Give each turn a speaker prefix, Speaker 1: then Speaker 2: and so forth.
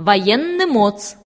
Speaker 1: военный моц.